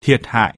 thiệt hại.